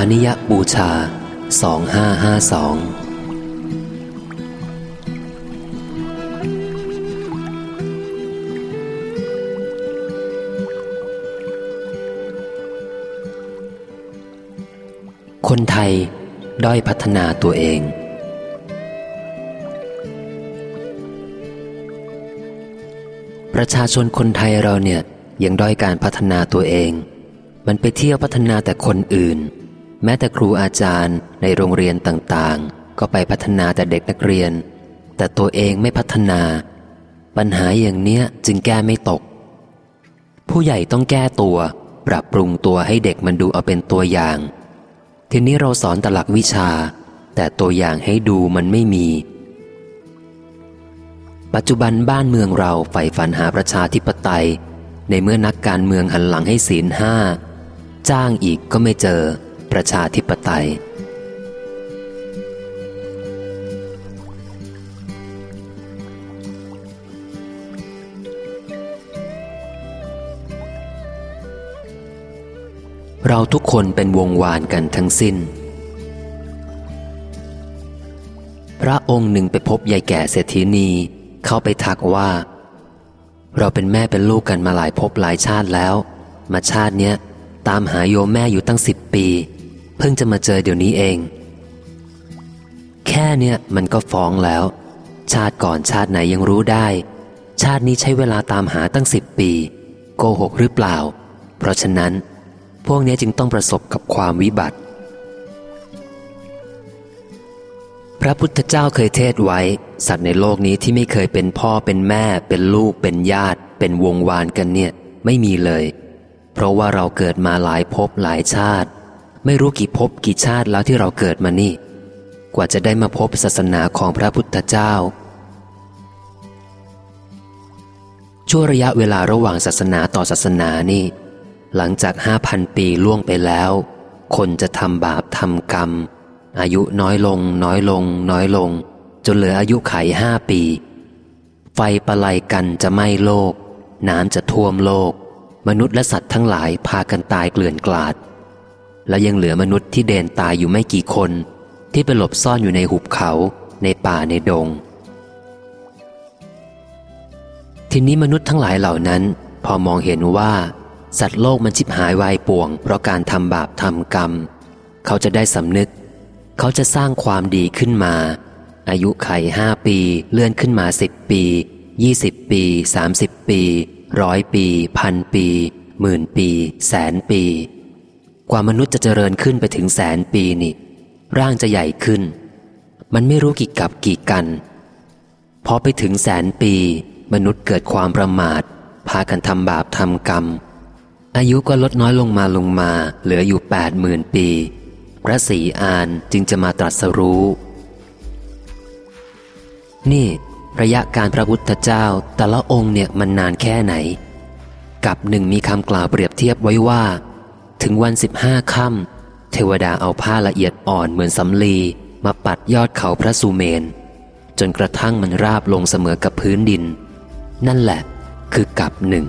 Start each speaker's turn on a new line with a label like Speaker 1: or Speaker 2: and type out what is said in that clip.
Speaker 1: านิยบูชา 2552คนไทยด้อยพัฒนาตัวเอง ประชาชนคนไทยเราเนี่ยยังด้อยการพัฒนาตัวเอง มันไปเที่ยวพัฒนาแต่คนอื่น แม้แต่ครูอาจารย์ในโรงเรียนต่างๆ ก็ไปพัฒนาแต่เด็กนักเรียน แต่ตัวเองไม่พัฒนา ปัญหาอย่างเนี้ยจึงแก้ไม่ตก ผู้ใหญ่ต้องแก้ตัว ปรับปรุงตัวให้เด็กมันดูเอาเป็นตัวอย่าง ทีนี้เราสอนตลักวิชา แต่ตัวอย่างให้ดูมันไม่มี ปัจจุบันบ้านเมืองเราใฝ่ฝันหาประชาธิปไตย ในเมื่อนักการเมืองหันหลังให้ศีลห้าจ้างอีกก็ไม่เจอ ประชาธิปไตย เราทุกคนเป็นวงวานกันทั้งสิ้น พระองค์หนึ่งไปพบยายแก่เศรษฐีนีเข้าไปทักว่า เราเป็นแม่เป็นลูกกันมาหลายภพหลายชาติแล้ว มาชาติเนี้ยตามหาโยมแม่อยู่ตั้งสิบปี เพิ่งจะมาเจอเดี๋ยวนี้เอง แค่เนี้ยมันก็ฟ้องแล้ว ชาติก่อนชาติไหนยังรู้ได้ ชาตินี้ใช้เวลาตามหาตั้งสิบปี โกหกหรือเปล่า เพราะฉะนั้น พวกนี้จึงต้องประสบกับความวิบัติ พระพุทธเจ้าเคยเทศไว้ สัตว์ในโลกนี้ที่ไม่เคยเป็นพ่อเป็นแม่ เป็นลูกเป็นญาติ เป็นวงวานกันเนี่ย ไม่มีเลย เพราะว่าเราเกิดมาหลายภพหลายชาติ ไม่รู้กี่ภพกี่ชาติแล้วที่เราเกิดมานี่ กว่าจะได้มาพบศาสนาของพระพุทธเจ้า ช่วงระยะเวลาระหว่างศาสนาต่อศาสนานี่ หลังจากห้าพันปีล่วงไปแล้ว คนจะทำบาปทำกรรม อายุน้อยลง น้อยลง น้อยลง จนเหลืออายุไขห้าปี ไฟประไลกันจะไหม้โลก น้ำจะท่วมโลก มนุษย์และสัตว์ทั้งหลายพากันตายเกลื่อนกลาด และยังเหลือมนุษย์ที่เดนตายอยู่ไม่กี่คน ที่ไปหลบซ่อนอยู่ในหุบเขาในป่าในดง ทีนี้มนุษย์ทั้งหลายเหล่านั้น พอมองเห็นว่า สัตว์โลกมันชิบหายวายป่วง เพราะการทำบาปทำกรรม เขาจะได้สำนึก เขาจะสร้างความดีขึ้นมา อายุไขห้าปีเลื่อนขึ้นมาสิบปียี่สิบปีสามสิบปีร้อยปี พันปี หมื่นปี แสนปี กว่ามนุษย์จะเจริญขึ้นไปถึงแสนปีนี่ ร่างจะใหญ่ขึ้น มันไม่รู้กี่กับกี่กัน พอไปถึงแสนปี มนุษย์เกิดความประมาท พากันทำบาปทำกรรม อายุก็ลดน้อยลงมาลงมา เหลืออยู่แปดหมื่นปี พระศรีอานจึงจะมาตรัสรู้ นี่ ระยะการพระพุทธเจ้าแต่ละองค์เนี่ยมันนานแค่ไหน กับหนึ่งมีคำกล่าวเปรียบเทียบไว้ว่า ถึงวันสิบห้าค่ำเทวดาเอาผ้าละเอียดอ่อนเหมือนสำลีมาปัดยอดเขาพระสุเมน จนกระทั่งมันราบลงเสมอกับพื้นดิน นั่นแหละคือกับหนึ่ง